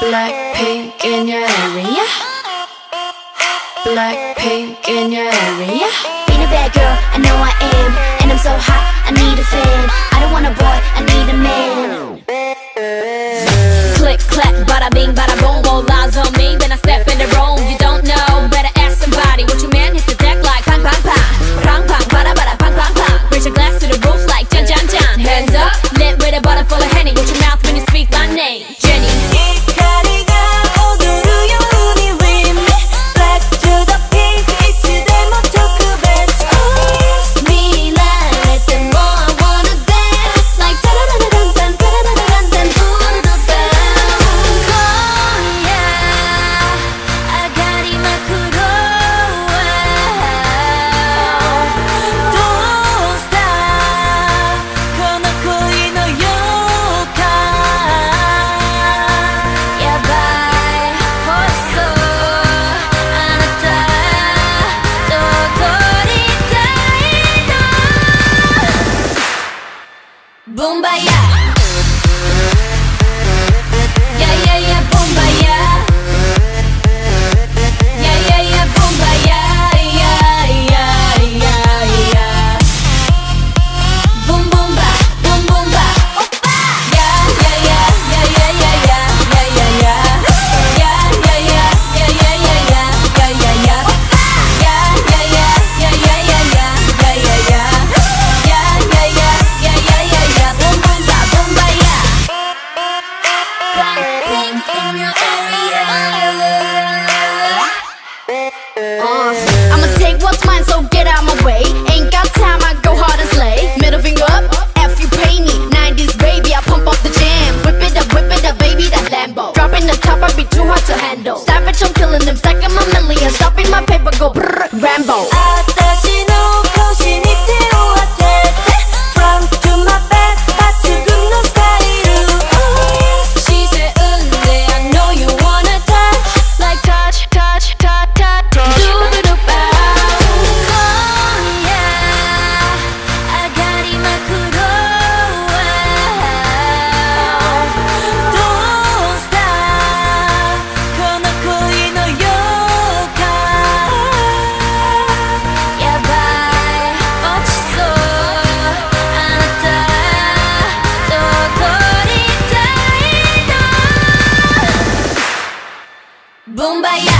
Black pink in your area. Blackpink in your area. Being a bad girl, I know I am, and I'm so hot. I'ma take what's mine, so get out my way. Ain't got time, I go hard and slay. Middle finger up, you pay me. 90s baby, I pump up the jam. Whip it up, whip it up, baby, that Lambo. Dropping the top, I be too hard to handle. Savage, I'm killing them, stacking my millions. Stopping my paper, go brrr, Rambo. Kumbaya.